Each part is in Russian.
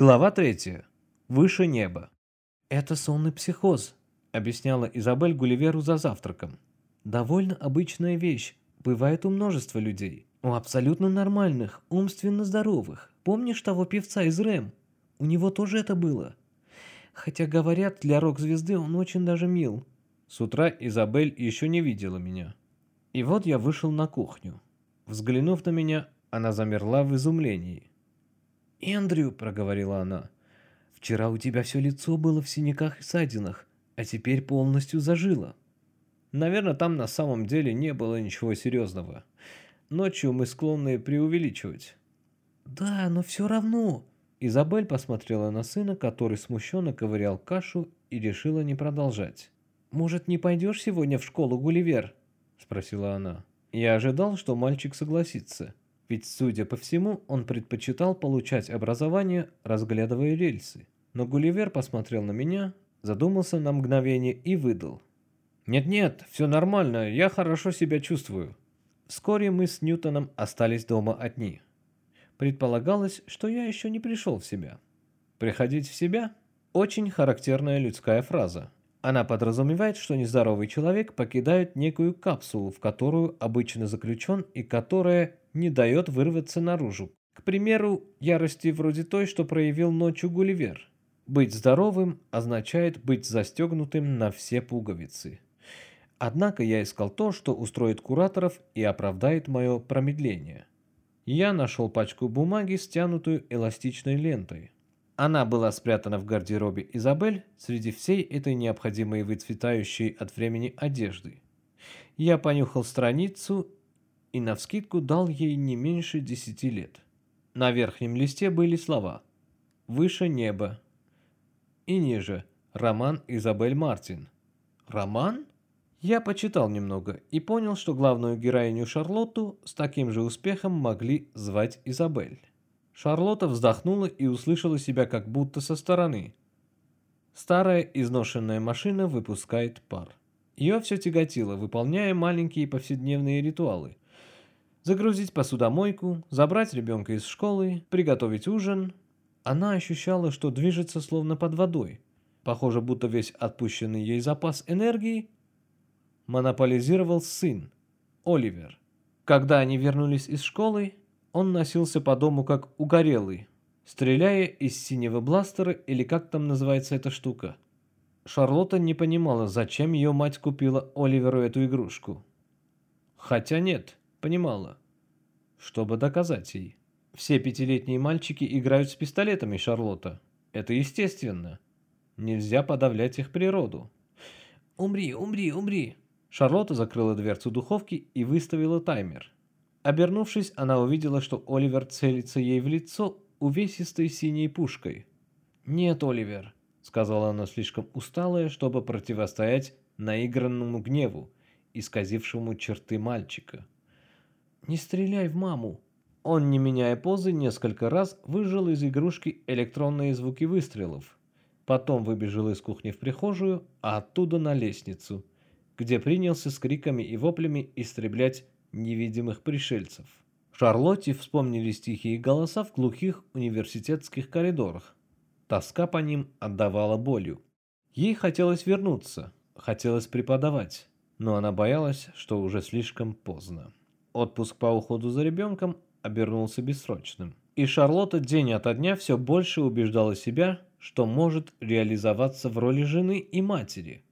Глава 3. Выше неба. «Это сонный психоз», — объясняла Изабель Гулливеру за завтраком. «Довольно обычная вещь. Бывает у множества людей. У абсолютно нормальных, умственно здоровых. Помнишь того певца из Рэм? У него тоже это было. Хотя, говорят, для рок-звезды он очень даже мил». С утра Изабель еще не видела меня. И вот я вышел на кухню. Взглянув на меня, она замерла в изумлении. «Эндрю», — проговорила она, — «вчера у тебя все лицо было в синяках и ссадинах, а теперь полностью зажило». Наверное, там на самом деле не было ничего серьезного. Ночью мы склонны преувеличивать. «Да, но все равно...» Изабель посмотрела на сына, который смущенно ковырял кашу и решила не продолжать. «Может, не пойдешь сегодня в школу, Гулливер?» – спросила она. Я ожидал, что мальчик согласится. Ведь, судя по всему, он предпочитал получать образование, разглядывая рельсы. Но Гулливер посмотрел на меня, задумался на мгновение и выдал. «Нет-нет, все нормально, я хорошо себя чувствую». Вскоре мы с Ньютоном остались дома одни. Предполагалось, что я еще не пришел в себя. Приходить в себя – очень характерная людская фраза. Она подразумевает, что нездоровый человек покидает некую капсулу, в которую обычно заключен и которая не дает вырваться наружу. К примеру, ярости вроде той, что проявил ночью Гулливер. Быть здоровым означает быть застегнутым на все пуговицы. Однако я искал то, что устроит кураторов и оправдает мое промедление. Я нашел пачку бумаги, стянутую эластичной лентой. Она была спрятана в гардеробе Изабель среди всей этой необходимой выцветающей от времени одежды. Я понюхал страницу и навскидку дал ей не меньше десяти лет. На верхнем листе были слова «Выше неба» и ниже «Роман Изабель Мартин». «Роман?» Я почитал немного и понял, что главную героиню Шарлотту с таким же успехом могли звать Изабель. Шарлотта вздохнула и услышала себя как будто со стороны. Старая изношенная машина выпускает пар. Ее все тяготило, выполняя маленькие повседневные ритуалы – загрузить посудомойку, забрать ребенка из школы, приготовить ужин. Она ощущала, что движется словно под водой. Похоже, будто весь отпущенный ей запас энергии монополизировал сын, Оливер. Когда они вернулись из школы, он носился по дому как угорелый, стреляя из синего бластера или как там называется эта штука. Шарлотта не понимала, зачем ее мать купила Оливеру эту игрушку. Хотя нет, понимала, чтобы доказать ей. Все пятилетние мальчики играют с пистолетами, Шарлотта. Это естественно. Нельзя подавлять их природу. «Умри, умри, умри!» Шарлотта закрыла дверцу духовки и выставила таймер. Обернувшись, она увидела, что Оливер целится ей в лицо увесистой синей пушкой. «Нет, Оливер», — сказала она слишком усталая, чтобы противостоять наигранному гневу, исказившему черты мальчика. «Не стреляй в маму!» Он, не меняя позы, несколько раз выжил из игрушки электронные звуки выстрелов. Потом выбежал из кухни в прихожую, а оттуда на лестницу, где принялся с криками и воплями истреблять невидимых пришельцев. Шарлотте вспомнились тихие голоса в глухих университетских коридорах. Тоска по ним отдавала болью. Ей хотелось вернуться, хотелось преподавать, но она боялась, что уже слишком поздно. Отпуск по уходу за ребенком обернулся бессрочным. И Шарлотта день ото дня все больше убеждала себя, что может реализоваться в роли жены и матери,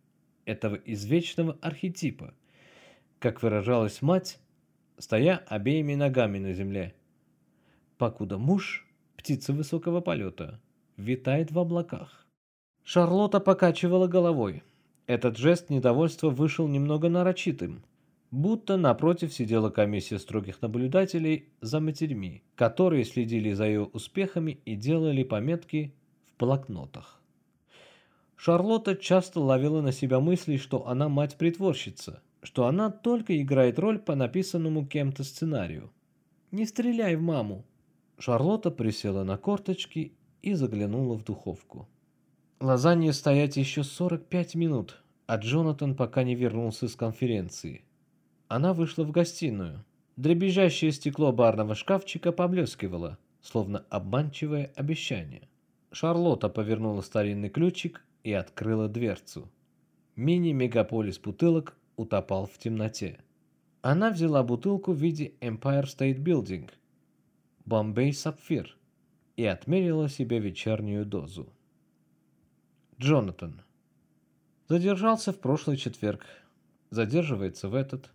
этого извечного архетипа, как выражалась мать, стоя обеими ногами на земле. Покуда муж, птица высокого полета, витает в облаках. Шарлотта покачивала головой. Этот жест недовольства вышел немного нарочитым – будто напротив сидела комиссия строгих наблюдателей за матерьми, которые следили за ее успехами и делали пометки в блокнотах. Шарлотта часто ловила на себя мысли, что она мать-притворщица, что она только играет роль по написанному кем-то сценарию. «Не стреляй в маму!» Шарлотта присела на корточки и заглянула в духовку. Лазанье стоять еще 45 минут, а Джонатан пока не вернулся с конференции. Она вышла в гостиную. Дребезжащее стекло барного шкафчика поблескивало, словно обманчивое обещание. Шарлотта повернула старинный ключик и открыла дверцу. Мини-мегаполис бутылок утопал в темноте. Она взяла бутылку в виде Empire State Building, Bombay Sapphire и отмерила себе вечернюю дозу. Джонатан. Задержался в прошлый четверг. Задерживается в этот.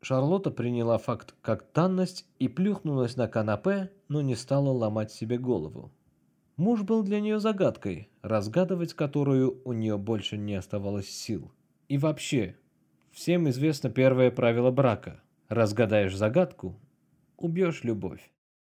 Шарлотта приняла факт как данность и плюхнулась на канапе, но не стала ломать себе голову. Муж был для нее загадкой, разгадывать которую у нее больше не оставалось сил. И вообще, всем известно первое правило брака. Разгадаешь загадку – убьешь любовь.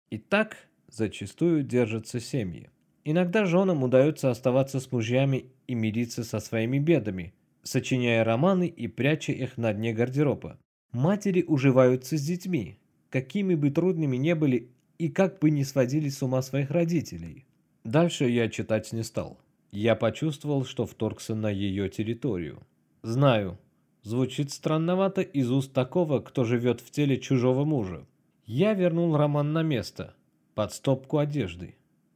И так зачастую держатся семьи. Иногда женам удается оставаться с мужьями и мириться со своими бедами, сочиняя романы и пряча их на дне гардероба. Матери уживаются с детьми, какими бы трудными не были и как бы не сводили с ума своих родителей. Дальше я читать не стал. Я почувствовал, что вторгся на ее территорию. Знаю, звучит странновато из уст такого, кто живет в теле чужого мужа. Я вернул роман на место, под стопку одежды.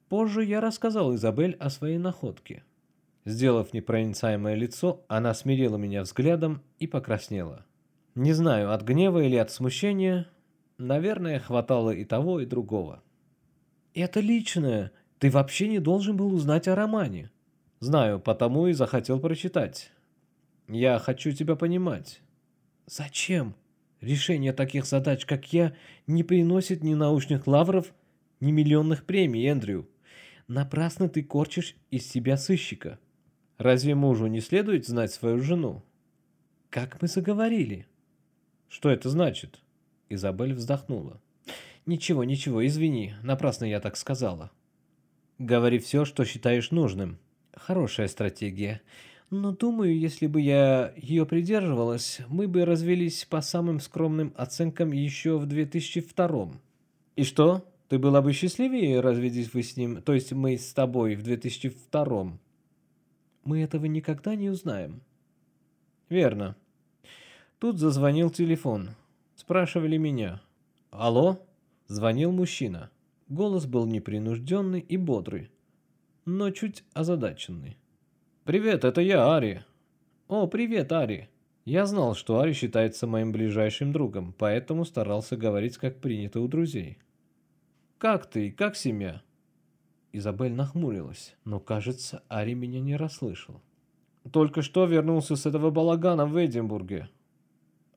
Позже я рассказал Изабель о своей находке. Сделав непроницаемое лицо, она смирила меня взглядом и покраснела. Не знаю, от гнева или от смущения, наверное, хватало и того, и другого. «Это личное. Ты вообще не должен был узнать о романе». «Знаю, потому и захотел прочитать. Я хочу тебя понимать». «Зачем? Решение таких задач, как я, не приносит ни научных лавров, ни миллионных премий, Эндрю. Напрасно ты корчишь из себя сыщика. Разве мужу не следует знать свою жену? Как мы заговорили. Что это значит? Изабель вздохнула. Ничего, ничего, извини, напрасно я так сказала. Говори все, что считаешь нужным. Хорошая стратегия. Но думаю, если бы я ее придерживалась, мы бы развелись по самым скромным оценкам еще в 2002 И что? Ты была бы счастливее, разведись вы с ним, то есть мы с тобой в 2002 -м. Мы этого никогда не узнаем. Верно. Тут зазвонил телефон. Спрашивали меня. Алло? Звонил мужчина. Голос был непринужденный и бодрый, но чуть озадаченный. «Привет, это я, Ари». «О, привет, Ари». Я знал, что Ари считается моим ближайшим другом, поэтому старался говорить, как принято у друзей. «Как ты? Как семья?» Изабель нахмурилась, но, кажется, Ари меня не расслышал. «Только что вернулся с этого балагана в Эдинбурге».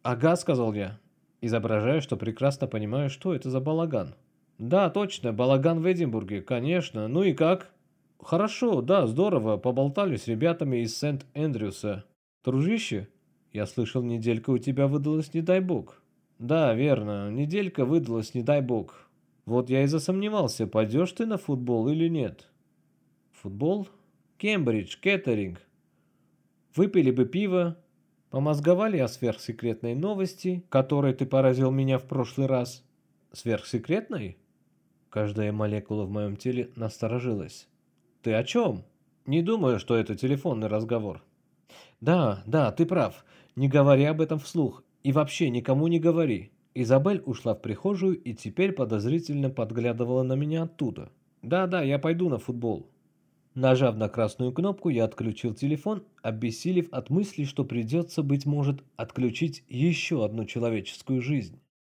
«Ага», — сказал я, изображая, что прекрасно понимаю, что это за балаган. «Да, точно, балаган в Эдинбурге, конечно. Ну и как?» «Хорошо, да, здорово. Поболтали с ребятами из Сент-Эндрюса. Дружище, я слышал, неделька у тебя выдалась, не дай бог». «Да, верно, неделька выдалась, не дай бог. Вот я и засомневался, пойдешь ты на футбол или нет. Футбол? Кембридж, кеттеринг. Выпили бы пиво, помозговали о сверхсекретной новости, которой ты поразил меня в прошлый раз. Сверхсекретной? Каждая молекула в моем теле насторожилась. Ты о чем? Не думаю, что это телефонный разговор. Да, да, ты прав. Не говори об этом вслух. И вообще никому не говори. Изабель ушла в прихожую и теперь подозрительно подглядывала на меня оттуда. «Да-да, я пойду на футбол». Нажав на красную кнопку, я отключил телефон, обессилев от мысли, что придется, быть может, отключить еще одну человеческую жизнь.